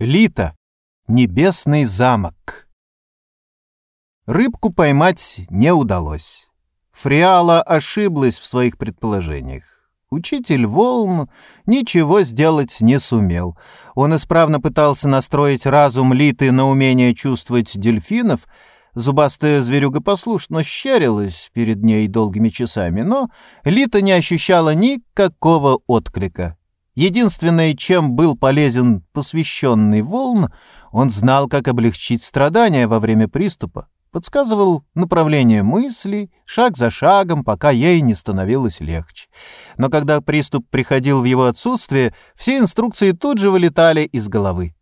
Лита. Небесный замок. Рыбку поймать не удалось. Фриала ошиблась в своих предположениях. Учитель волн ничего сделать не сумел. Он исправно пытался настроить разум Литы на умение чувствовать дельфинов. Зубастая зверюга послушно щерилась перед ней долгими часами, но Лита не ощущала никакого отклика. Единственное, чем был полезен посвященный волн, он знал, как облегчить страдания во время приступа, подсказывал направление мысли, шаг за шагом, пока ей не становилось легче. Но когда приступ приходил в его отсутствие, все инструкции тут же вылетали из головы.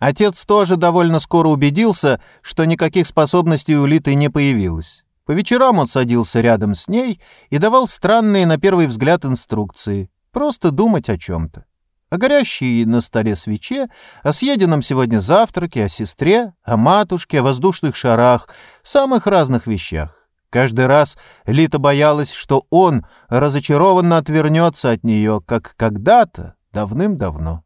Отец тоже довольно скоро убедился, что никаких способностей у Литы не появилось. По вечерам он садился рядом с ней и давал странные на первый взгляд инструкции. Просто думать о чем-то. О горящей на столе свече, о съеденном сегодня завтраке, о сестре, о матушке, о воздушных шарах, самых разных вещах. Каждый раз Лита боялась, что он разочарованно отвернется от нее, как когда-то, давным-давно.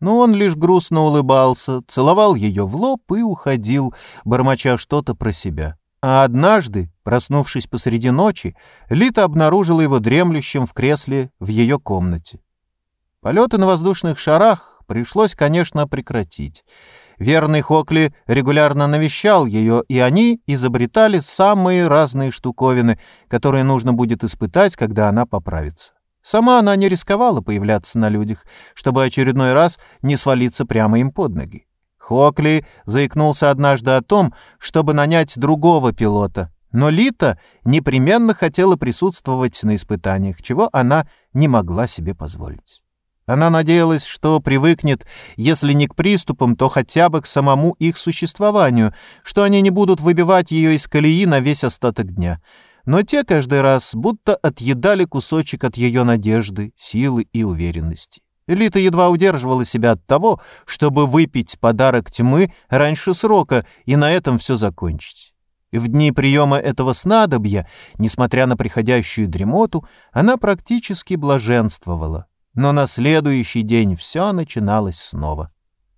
Но он лишь грустно улыбался, целовал ее в лоб и уходил, бормоча что-то про себя. А однажды, проснувшись посреди ночи, Лита обнаружила его дремлющим в кресле в ее комнате. Полеты на воздушных шарах пришлось, конечно, прекратить. Верный Хокли регулярно навещал ее, и они изобретали самые разные штуковины, которые нужно будет испытать, когда она поправится. Сама она не рисковала появляться на людях, чтобы очередной раз не свалиться прямо им под ноги. Хокли заикнулся однажды о том, чтобы нанять другого пилота, но Лита непременно хотела присутствовать на испытаниях, чего она не могла себе позволить. Она надеялась, что привыкнет, если не к приступам, то хотя бы к самому их существованию, что они не будут выбивать ее из колеи на весь остаток дня. Но те каждый раз будто отъедали кусочек от ее надежды, силы и уверенности. Лита едва удерживала себя от того, чтобы выпить подарок тьмы раньше срока и на этом все закончить. В дни приема этого снадобья, несмотря на приходящую дремоту, она практически блаженствовала. Но на следующий день все начиналось снова.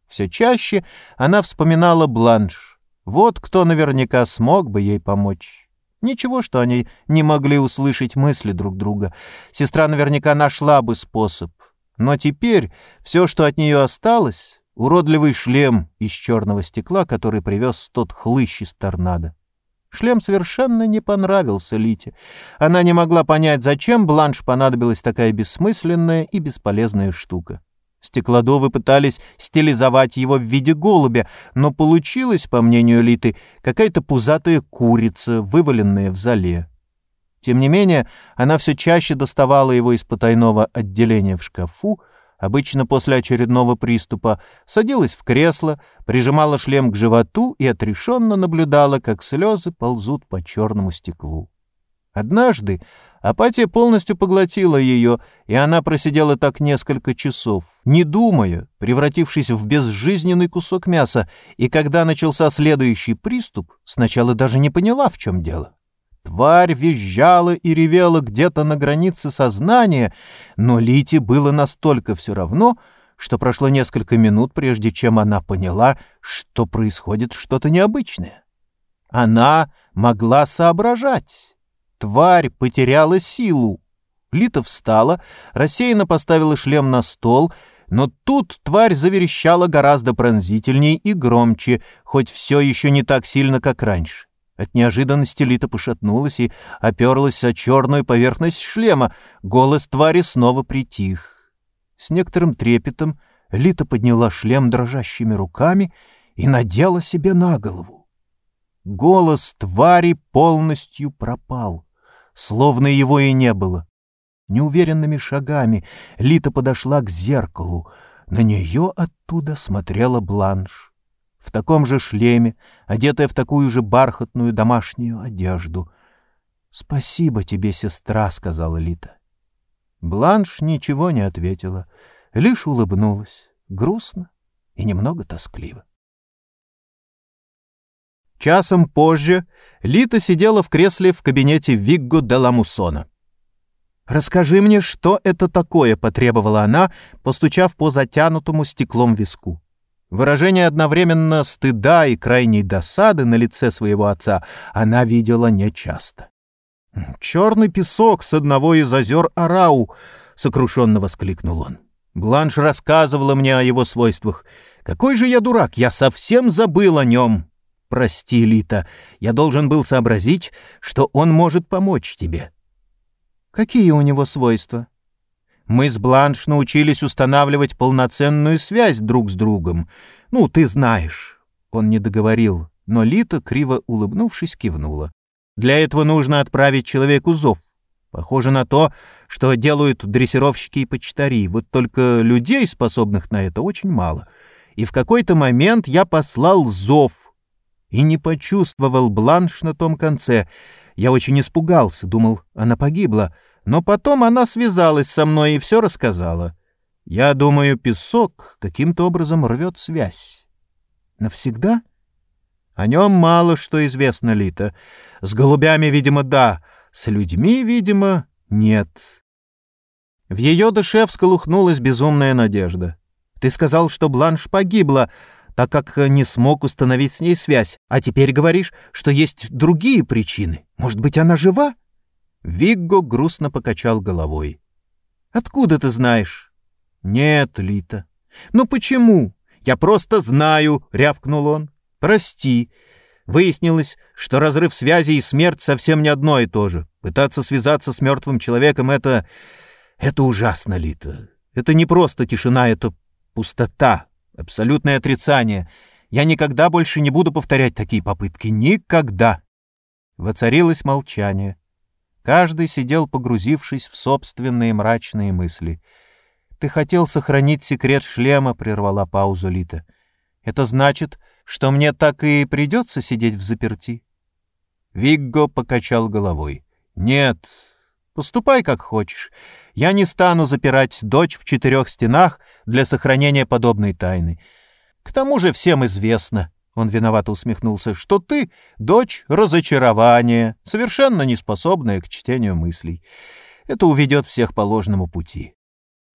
Все чаще она вспоминала Бланш. Вот кто наверняка смог бы ей помочь. Ничего, что они не могли услышать мысли друг друга. Сестра наверняка нашла бы способ. Но теперь все, что от нее осталось, уродливый шлем из черного стекла, который привез тот хлыщ из торнадо. Шлем совершенно не понравился Лите. Она не могла понять, зачем Бланш понадобилась такая бессмысленная и бесполезная штука. Стеклодовы пытались стилизовать его в виде голубя, но получилось, по мнению Литы, какая-то пузатая курица, вываленная в зале. Тем не менее, она все чаще доставала его из потайного отделения в шкафу, обычно после очередного приступа, садилась в кресло, прижимала шлем к животу и отрешенно наблюдала, как слезы ползут по черному стеклу. Однажды апатия полностью поглотила ее, и она просидела так несколько часов, не думая, превратившись в безжизненный кусок мяса, и когда начался следующий приступ, сначала даже не поняла, в чем дело. Тварь визжала и ревела где-то на границе сознания, но Лите было настолько все равно, что прошло несколько минут, прежде чем она поняла, что происходит что-то необычное. Она могла соображать. Тварь потеряла силу. Лита встала, рассеянно поставила шлем на стол, но тут тварь заверещала гораздо пронзительней и громче, хоть все еще не так сильно, как раньше. От неожиданности Лита пошатнулась и оперлась о черную поверхность шлема. Голос твари снова притих. С некоторым трепетом Лита подняла шлем дрожащими руками и надела себе на голову. Голос твари полностью пропал, словно его и не было. Неуверенными шагами Лита подошла к зеркалу. На нее оттуда смотрела Бланш в таком же шлеме, одетая в такую же бархатную домашнюю одежду. «Спасибо тебе, сестра», — сказала Лита. Бланш ничего не ответила, лишь улыбнулась, грустно и немного тоскливо. Часом позже Лита сидела в кресле в кабинете Вигго де Ламусона. «Расскажи мне, что это такое?» — потребовала она, постучав по затянутому стеклом виску. Выражение одновременно стыда и крайней досады на лице своего отца она видела нечасто. «Черный песок с одного из озер Арау!» — сокрушенно воскликнул он. Бланш рассказывала мне о его свойствах. Какой же я дурак, я совсем забыл о нем. Прости, Лита, я должен был сообразить, что он может помочь тебе. Какие у него свойства? Мы с Бланш научились устанавливать полноценную связь друг с другом. Ну, ты знаешь. Он не договорил, но Лита, криво улыбнувшись, кивнула. Для этого нужно отправить человеку зов. Похоже на то, что делают дрессировщики и почтари, вот только людей, способных на это, очень мало. И в какой-то момент я послал зов и не почувствовал бланш на том конце. Я очень испугался, думал, она погибла — но потом она связалась со мной и все рассказала. Я думаю, песок каким-то образом рвет связь. Навсегда? О нем мало что известно, Лита. С голубями, видимо, да. С людьми, видимо, нет. В ее душе всколыхнулась безумная надежда. Ты сказал, что Бланш погибла, так как не смог установить с ней связь, а теперь говоришь, что есть другие причины. Может быть, она жива? Вигго грустно покачал головой. «Откуда ты знаешь?» «Нет, Лита». «Ну почему?» «Я просто знаю», — рявкнул он. «Прости». Выяснилось, что разрыв связи и смерть совсем не одно и то же. Пытаться связаться с мертвым человеком — это... Это ужасно, Лита. Это не просто тишина, это пустота, абсолютное отрицание. Я никогда больше не буду повторять такие попытки. Никогда. Воцарилось молчание. Каждый сидел, погрузившись в собственные мрачные мысли. «Ты хотел сохранить секрет шлема», — прервала паузу Лита. «Это значит, что мне так и придется сидеть в заперти?» Вигго покачал головой. «Нет, поступай как хочешь. Я не стану запирать дочь в четырех стенах для сохранения подобной тайны. К тому же всем известно, он виновато усмехнулся, что ты — дочь разочарования, совершенно неспособная к чтению мыслей. Это уведет всех по ложному пути.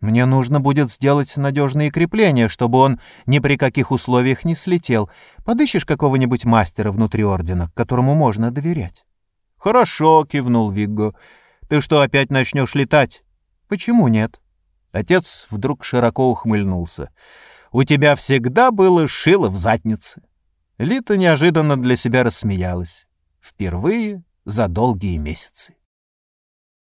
Мне нужно будет сделать надежные крепления, чтобы он ни при каких условиях не слетел. Подыщешь какого-нибудь мастера внутри ордена, которому можно доверять? — Хорошо, — кивнул Вигго. — Ты что, опять начнешь летать? — Почему нет? Отец вдруг широко ухмыльнулся. — У тебя всегда было шило в заднице. Лита неожиданно для себя рассмеялась. Впервые за долгие месяцы.